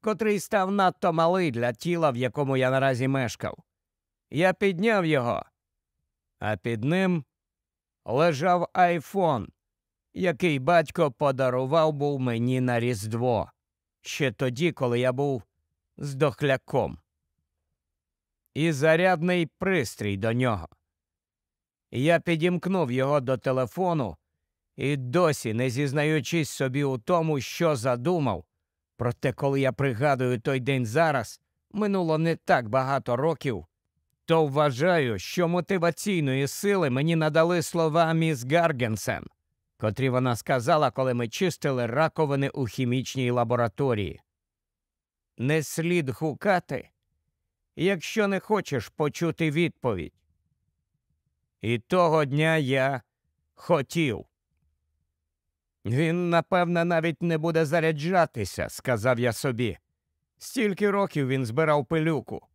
котрий став надто малий для тіла, в якому я наразі мешкав. Я підняв його, а під ним лежав айфон, який батько подарував був мені на Різдво, ще тоді, коли я був здохляком. І зарядний пристрій до нього. Я підімкнув його до телефону і досі, не зізнаючись собі у тому, що задумав. Проте, коли я пригадую той день зараз, минуло не так багато років, то вважаю, що мотиваційної сили мені надали слова міс Гаргенсен, котрі вона сказала, коли ми чистили раковини у хімічній лабораторії. Не слід гукати, якщо не хочеш почути відповідь. І того дня я хотів. Він, напевне, навіть не буде заряджатися, сказав я собі. Стільки років він збирав пилюку.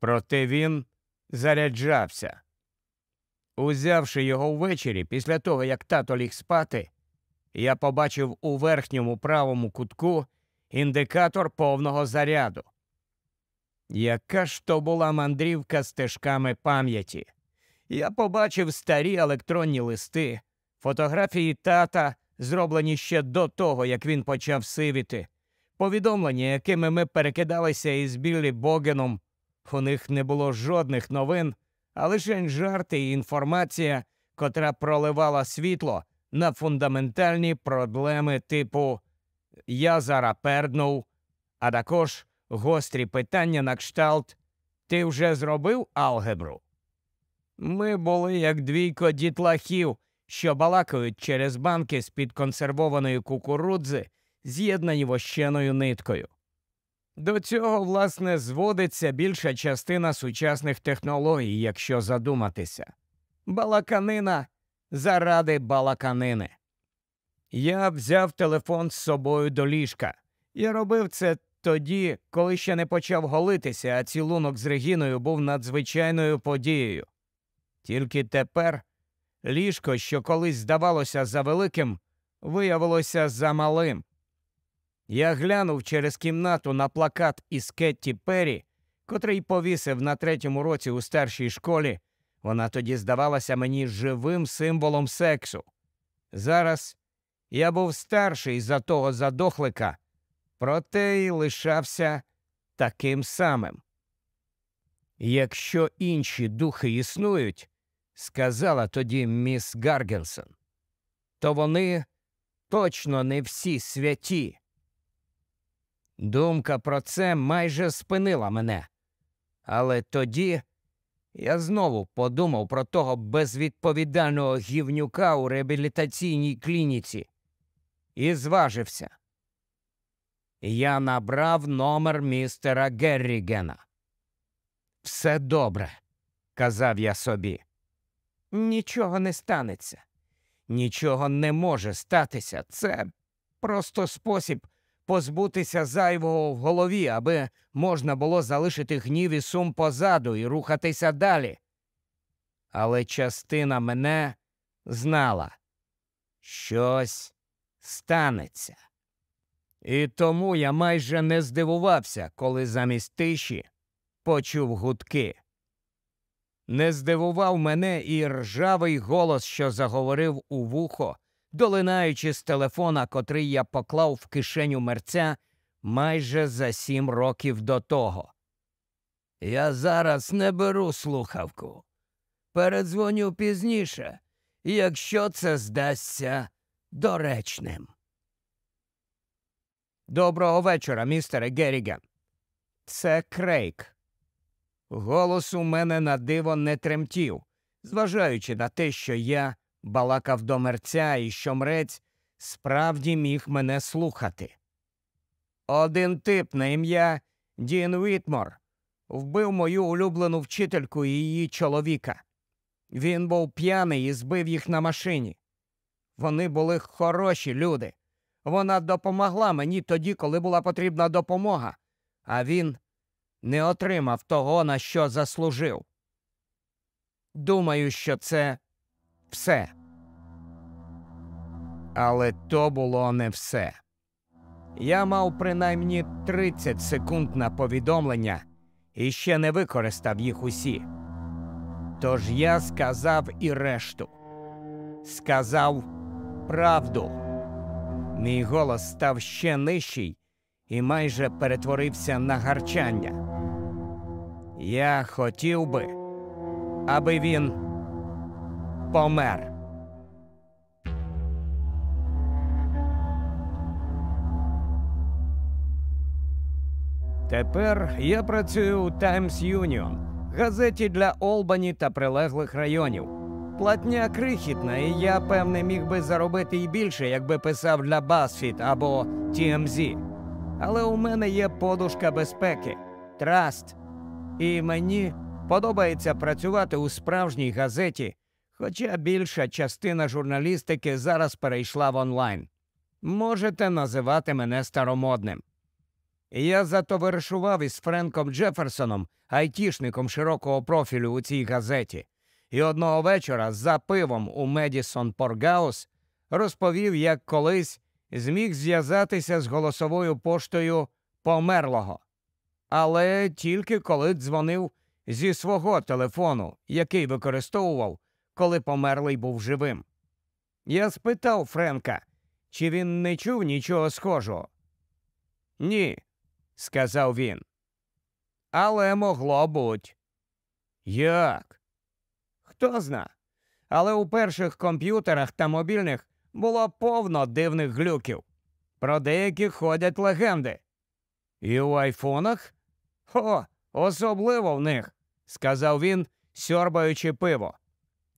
Проте він заряджався. Узявши його ввечері, після того, як тато ліг спати, я побачив у верхньому правому кутку індикатор повного заряду. Яка ж то була мандрівка стежками пам'яті? Я побачив старі електронні листи, фотографії тата, зроблені ще до того, як він почав сивіти, повідомлення, якими ми перекидалися із Біллі Богеном. У них не було жодних новин, а лише жарти і інформація, котра проливала світло на фундаментальні проблеми типу Я зараз перднув, а також гострі питання на кшталт Ти вже зробив алгебру? Ми були як двійко дітлахів, що балакають через банки з під консервованої кукурудзи, з'єднані вощеною ниткою. До цього, власне, зводиться більша частина сучасних технологій, якщо задуматися. Балаканина заради балаканини. Я взяв телефон з собою до ліжка. Я робив це тоді, коли ще не почав голитися, а цілунок з Регіною був надзвичайною подією. Тільки тепер ліжко, що колись здавалося за великим, виявилося за малим. Я глянув через кімнату на плакат із Кетті Перрі, котрий повісив на третьому році у старшій школі. Вона тоді здавалася мені живим символом сексу. Зараз я був старший за того задохлика, проте й лишався таким самим. Якщо інші духи існують, сказала тоді міс Гаргенсон, то вони точно не всі святі. Думка про це майже спинила мене. Але тоді я знову подумав про того безвідповідального гівнюка у реабілітаційній клініці і зважився. Я набрав номер містера Геррігена. Все добре, казав я собі. Нічого не станеться, нічого не може статися. Це просто спосіб позбутися зайвого в голові, аби можна було залишити гнів і сум позаду і рухатися далі. Але частина мене знала, щось станеться. І тому я майже не здивувався, коли замість тиші почув гудки. Не здивував мене і ржавий голос, що заговорив у вухо, долинаючи з телефона, котрий я поклав в кишеню мерця майже за сім років до того. Я зараз не беру слухавку. Передзвоню пізніше, якщо це здасться доречним. Доброго вечора, містере Герріган. Це Крейг. Голос у мене на диво не тремтів, зважаючи на те, що я балакав до мерця і що мрець справді міг мене слухати. Один тип на ім'я Дін Вітмор вбив мою улюблену вчительку і її чоловіка. Він був п'яний і збив їх на машині. Вони були хороші люди. Вона допомогла мені тоді, коли була потрібна допомога, а він не отримав того, на що заслужив. Думаю, що це все. Але то було не все. Я мав принаймні 30 секунд на повідомлення і ще не використав їх усі. Тож я сказав і решту. Сказав правду. Мій голос став ще нижчий і майже перетворився на гарчання. Я хотів би, аби він помер. Тепер я працюю у Times Union, газеті для Олбані та прилеглих районів. Платня крихітна, і я, певне, міг би заробити і більше, якби писав для BuzzFeed або TMZ. Але у мене є подушка безпеки Траст. І мені подобається працювати у справжній газеті, хоча більша частина журналістики зараз перейшла в онлайн. Можете називати мене старомодним. Я затоваришував із Френком Джеферсоном, айтішником широкого профілю у цій газеті, і одного вечора за пивом у Медісон Поргаус розповів, як колись зміг зв'язатися з голосовою поштою померлого. Але тільки коли дзвонив зі свого телефону, який використовував, коли померлий був живим. Я спитав Френка, чи він не чув нічого схожого. Ні, сказав він. Але могло бути. Як? Хто зна. Але у перших комп'ютерах та мобільних було повно дивних глюків. Про деякі ходять легенди. І у айфонах? О, особливо в них, сказав він, сьорбаючи пиво.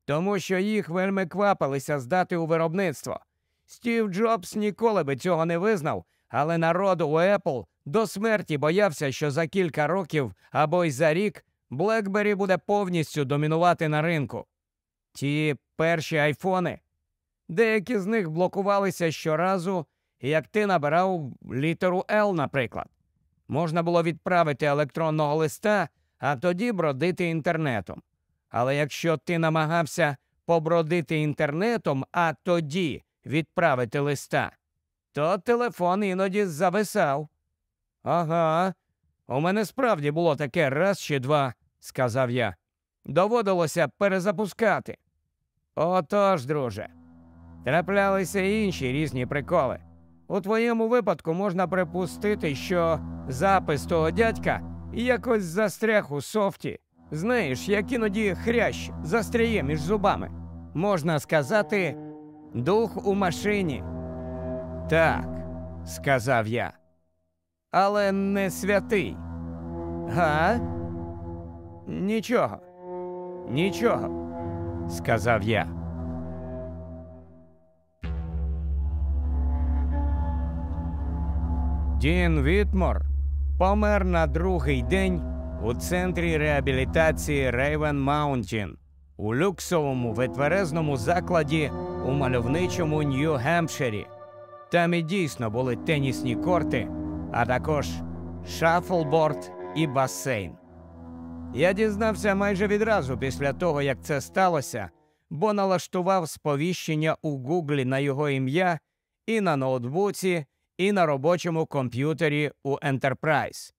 Тому що їх вельми квапилися здати у виробництво. Стів Джобс ніколи би цього не визнав, але народ у Apple до смерті боявся, що за кілька років або й за рік BlackBerry буде повністю домінувати на ринку. Ті перші айфони, деякі з них блокувалися щоразу, як ти набирав літеру L, наприклад. Можна було відправити електронного листа, а тоді бродити інтернетом. Але якщо ти намагався побродити інтернетом, а тоді відправити листа, то телефон іноді зависав. Ага, у мене справді було таке раз чи два, сказав я. Доводилося перезапускати. Отож, друже, траплялися інші різні приколи. У твоєму випадку можна припустити, що запис того дядька якось застряг у софті. Знаєш, як іноді хрящ застряє між зубами. Можна сказати, дух у машині. Так, сказав я. Але не святий. Га? Нічого. Нічого, сказав я. Дін Вітмор помер на другий день у центрі реабілітації Рейвен Маунтін у люксовому витверезному закладі у мальовничому Нью-Гемпширі. Там і дійсно були тенісні корти, а також шафлборд і басейн. Я дізнався майже відразу після того, як це сталося, бо налаштував сповіщення у Гуглі на його ім'я і на ноутбуці, і на робочому комп'ютері у Enterprise.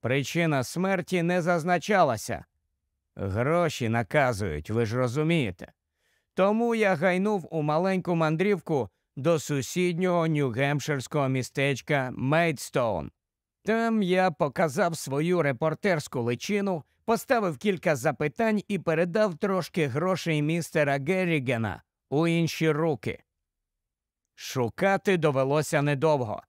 Причина смерті не зазначалася. Гроші наказують, ви ж розумієте. Тому я гайнув у маленьку мандрівку до сусіднього нью-гемпширського містечка Мейдстоун. Там я показав свою репортерську личину, поставив кілька запитань і передав трошки грошей містера Геррігена у інші руки. Шукати довелося недовго,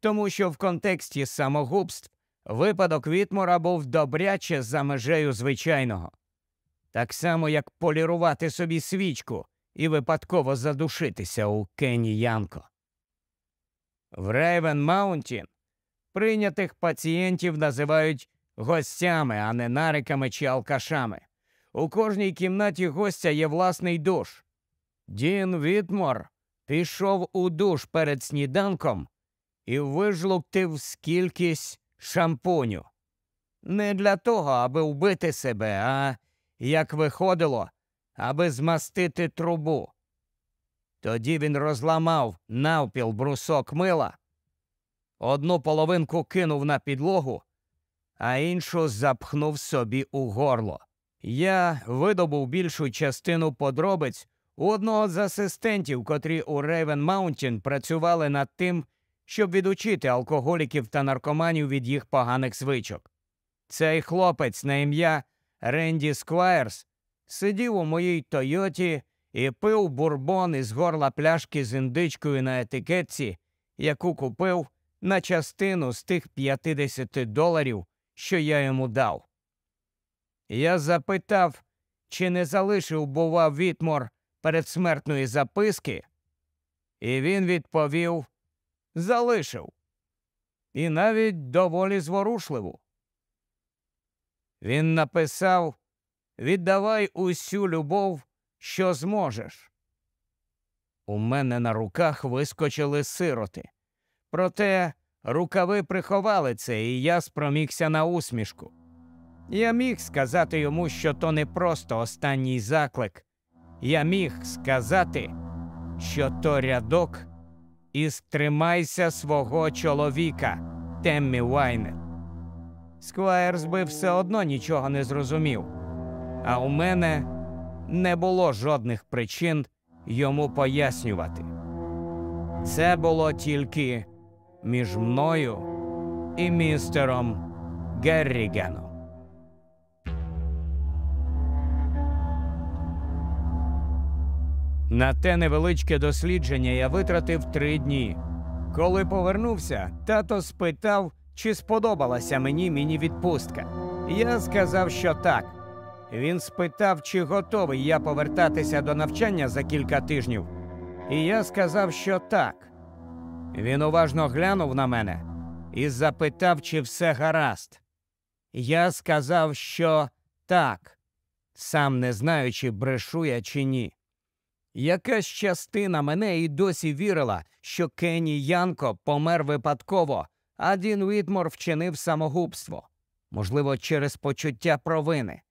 тому що в контексті самогубств випадок Вітмора був добряче за межею звичайного. Так само, як полірувати собі свічку і випадково задушитися у Кені Янко. В Рейвен Маунтін прийнятих пацієнтів називають гостями, а не нариками чи алкашами. У кожній кімнаті гостя є власний душ. Дін Вітмор пішов у душ перед сніданком і вижлуктив скількись шампуню. Не для того, аби вбити себе, а як виходило, аби змастити трубу. Тоді він розламав навпіл брусок мила, одну половинку кинув на підлогу, а іншу запхнув собі у горло. Я видобув більшу частину подробиць у одного з асистентів, котрі у Рейвен Маунтін працювали над тим, щоб відучити алкоголіків та наркоманів від їх поганих звичок. Цей хлопець на ім'я Ренді Сквайрс сидів у моїй Тойоті і пив бурбон із горла пляшки з індичкою на етикетці, яку купив на частину з тих 50 доларів, що я йому дав. Я запитав, чи не залишив, бува, Вітмор передсмертної записки, і він відповів залишив. І навіть доволі зворушливу. Він написав Віддавай усю любов, що зможеш. У мене на руках вискочили сироти. Проте рукави приховали це, і я спромігся на усмішку. Я міг сказати йому, що то не просто останній заклик. Я міг сказати, що то рядок із Тримайся свого чоловіка, Теммі Вайнет. Сквайрс би все одно нічого не зрозумів, а у мене не було жодних причин йому пояснювати. Це було тільки між мною і містером Геррігеном. На те невеличке дослідження я витратив три дні. Коли повернувся, тато спитав, чи сподобалася мені міні-відпустка. Я сказав, що так. Він спитав, чи готовий я повертатися до навчання за кілька тижнів. І я сказав, що так. Він уважно глянув на мене і запитав, чи все гаразд. Я сказав, що так, сам не знаючи, брешу я чи ні. Якась частина мене і досі вірила, що Кенні Янко помер випадково, а Дін Вітмор вчинив самогубство, можливо, через почуття провини.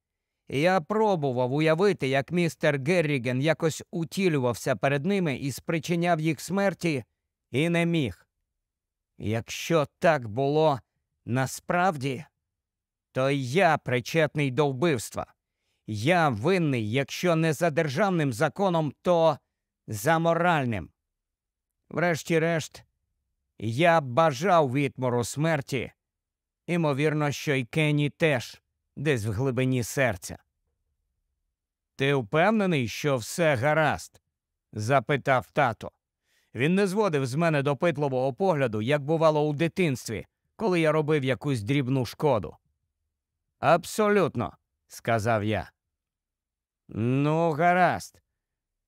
Я пробував уявити, як містер Герріген якось утілювався перед ними і спричиняв їх смерті, і не міг. Якщо так було насправді, то я причетний до вбивства. Я винний, якщо не за державним законом, то за моральним. Врешті-решт, я бажав відмору смерті, імовірно, що й Кенні теж десь в глибині серця. Ти впевнений, що все гаразд? запитав тато. Він не зводив з мене допитливого погляду, як бувало у дитинстві, коли я робив якусь дрібну шкоду. Абсолютно, сказав я. Ну, гаразд.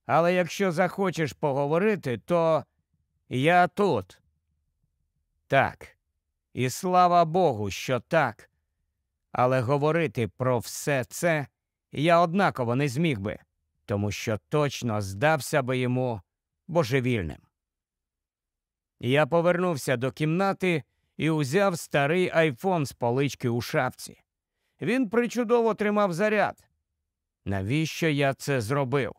Але якщо захочеш поговорити, то я тут. Так. І слава Богу, що так. Але говорити про все це я однаково не зміг би, тому що точно здався би йому божевільним. Я повернувся до кімнати і узяв старий айфон з полички у шапці. Він причудово тримав заряд. Навіщо я це зробив?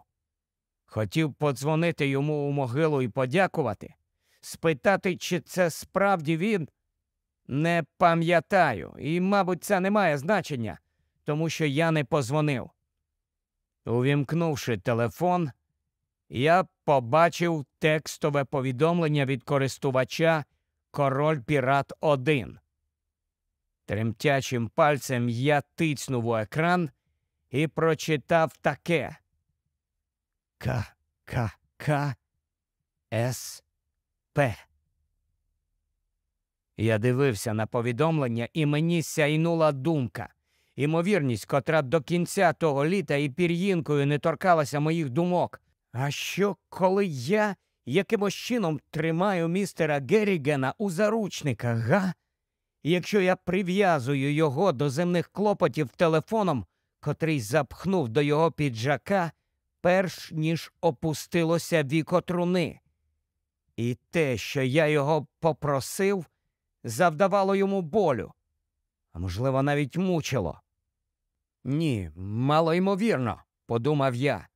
Хотів подзвонити йому у могилу і подякувати, спитати, чи це справді він. Не пам'ятаю, і, мабуть, це не має значення, тому що я не позвонив. Увімкнувши телефон, я побачив текстове повідомлення від користувача Король Пірат 1. Тремтячим пальцем я тицнув у екран і прочитав таке К К К С П. Я дивився на повідомлення, і мені сяйнула думка. Імовірність, котра до кінця того літа і пір'їнкою не торкалася моїх думок. А що, коли я якимось чином тримаю містера Геррігена у заручниках, га? Якщо я прив'язую його до земних клопотів телефоном, котрий запхнув до його піджака, перш ніж опустилося віко труни. І те, що я його попросив, завдавало йому болю, а можливо, навіть мучило. Ні, мало ймовірно, подумав я.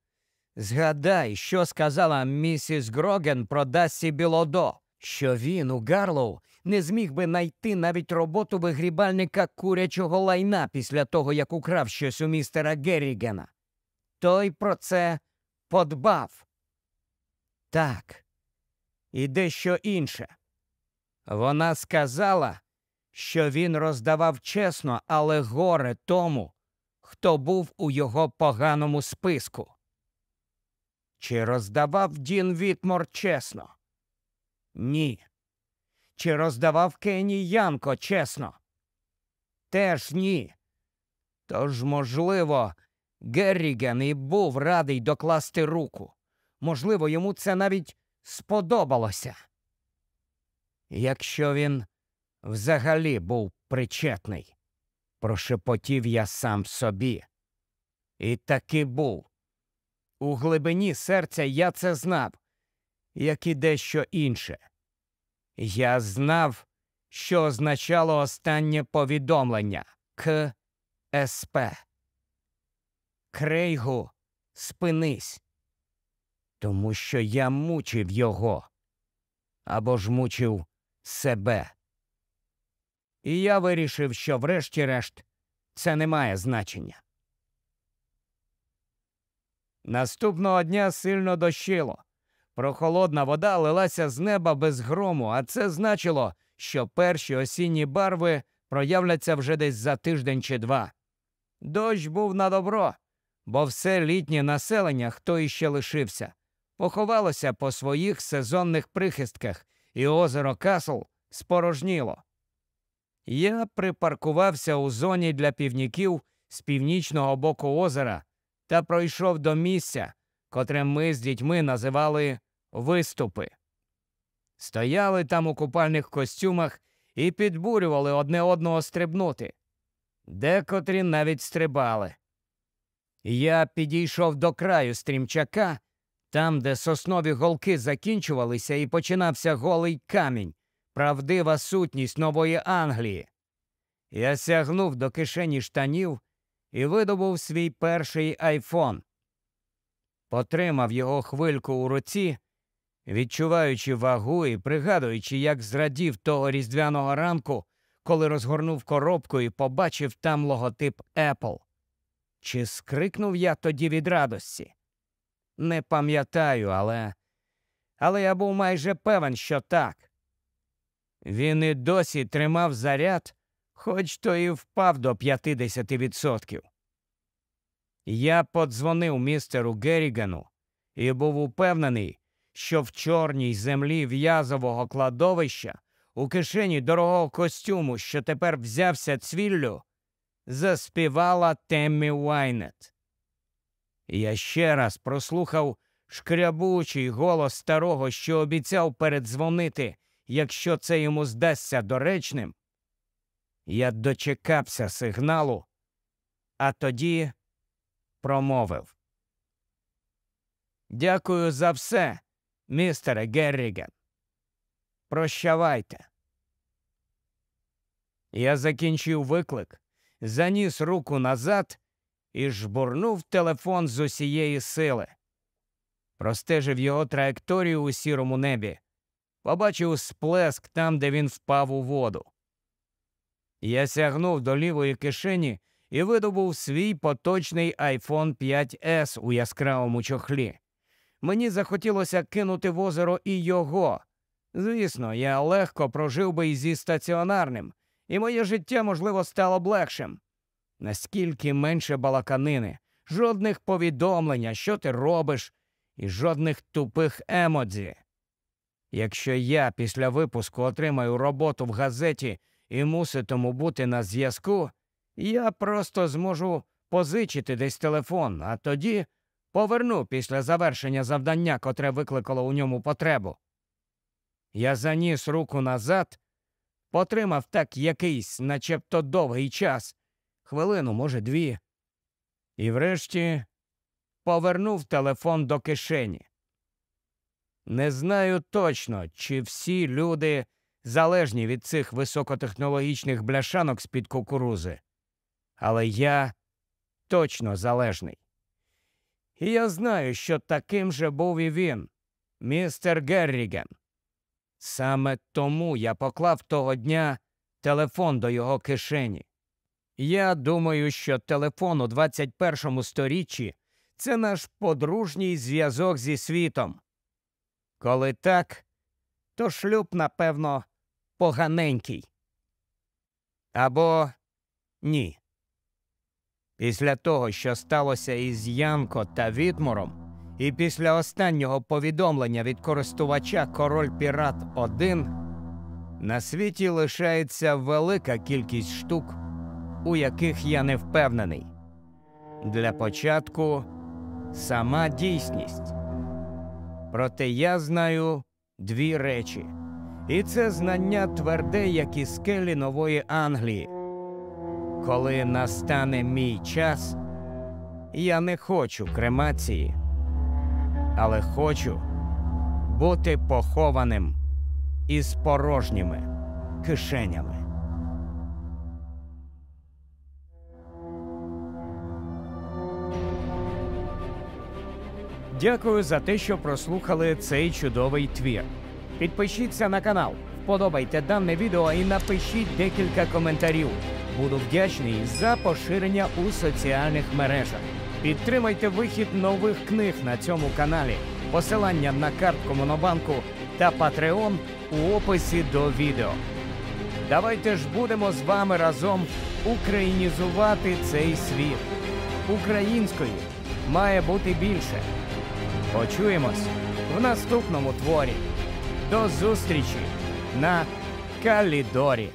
Згадай, що сказала місіс Гроген про Дасі Білодо. Що він у Гарлоу не зміг би знайти навіть роботу вигрібальника курячого лайна після того, як украв щось у містера Геррігена. Той про це подбав. Так, і дещо інше. Вона сказала, що він роздавав чесно, але горе тому, хто був у його поганому списку. Чи роздавав Дін Вітмор чесно? Ні. Чи роздавав Кенні Янко чесно? Теж ні. Тож, можливо, Герріген і був радий докласти руку. Можливо, йому це навіть сподобалося. Якщо він взагалі був причетний, прошепотів я сам собі. І таки був. У глибині серця я це знав, як і дещо інше. Я знав, що означало останнє повідомлення К. СП. Крейгу, спинись, тому що я мучив його або ж мучив себе. І я вирішив, що, врешті-решт, це не має значення. Наступного дня сильно дощило. Прохолодна вода лилася з неба без грому, а це значило, що перші осінні барви проявляться вже десь за тиждень чи два. Дощ був на добро, бо все літнє населення, хто іще лишився, поховалося по своїх сезонних прихистках, і озеро Касл спорожніло. Я припаркувався у зоні для півніків з північного боку озера та пройшов до місця, котре ми з дітьми називали виступи. Стояли там у купальних костюмах і підбурювали одне одного стрибнути. Декотрі навіть стрибали. Я підійшов до краю стрімчака, там, де соснові голки закінчувалися, і починався голий камінь, правдива сутність нової Англії. Я сягнув до кишені штанів і видобув свій перший айфон. Потримав його хвильку у руці, відчуваючи вагу і пригадуючи, як зрадів того різдвяного ранку, коли розгорнув коробку і побачив там логотип Apple. Чи скрикнув я тоді від радості? Не пам'ятаю, але. Але я був майже певен, що так. Він і досі тримав заряд, хоч той і впав до 50%. Я подзвонив містеру Геррігану і був упевнений, що в чорній землі в'язового кладовища у кишені дорогого костюму, що тепер взявся цвіллю, заспівала Теммі Вайнет. Я ще раз прослухав шкрябучий голос старого, що обіцяв передзвонити, якщо це йому здасться доречним. Я дочекався сигналу, а тоді промовив. Дякую за все, містере Герріген. Прощавайте. Я закінчив виклик, заніс руку назад і жбурнув телефон з усієї сили. Простежив його траєкторію у сірому небі, побачив сплеск там, де він впав у воду. Я сягнув до лівої кишені і видобув свій поточний iPhone 5S у яскравому чохлі. Мені захотілося кинути в озеро і його. Звісно, я легко прожив би і зі стаціонарним, і моє життя, можливо, стало б легшим. Наскільки менше балаканини, жодних повідомлень, що ти робиш, і жодних тупих емодзі. Якщо я після випуску отримаю роботу в газеті і муситиму бути на зв'язку, я просто зможу позичити десь телефон, а тоді поверну після завершення завдання, котре викликало у ньому потребу. Я заніс руку назад, потримав так якийсь, начебто довгий час, хвилину, може, дві, і врешті повернув телефон до кишені. Не знаю точно, чи всі люди залежні від цих високотехнологічних бляшанок з під кукурузи, але я точно залежний. І я знаю, що таким же був і він, містер Герріген. Саме тому я поклав того дня телефон до його кишені. Я думаю, що телефон у 21 сторіччі це наш подружній зв'язок зі світом. Коли так, то шлюб, напевно, поганенький. Або ні. Після того, що сталося із Янко та Відмором, і після останнього повідомлення від користувача Король Пірат 1 на світі лишається велика кількість штук, у яких я не впевнений. Для початку сама дійсність. Проте я знаю дві речі, і це знання тверде, як і скелі нової Англії. Коли настане мій час, я не хочу кремації, але хочу бути похованим із порожніми кишенями. Дякую за те, що прослухали цей чудовий твір. Підпишіться на канал, вподобайте дане відео і напишіть декілька коментарів. Буду вдячний за поширення у соціальних мережах. Підтримайте вихід нових книг на цьому каналі. Посилання на картку Монобанку та Patreon у описі до відео. Давайте ж будемо з вами разом українізувати цей світ. Українською має бути більше. Почуємось в наступному творі. До зустрічі на Калідорі.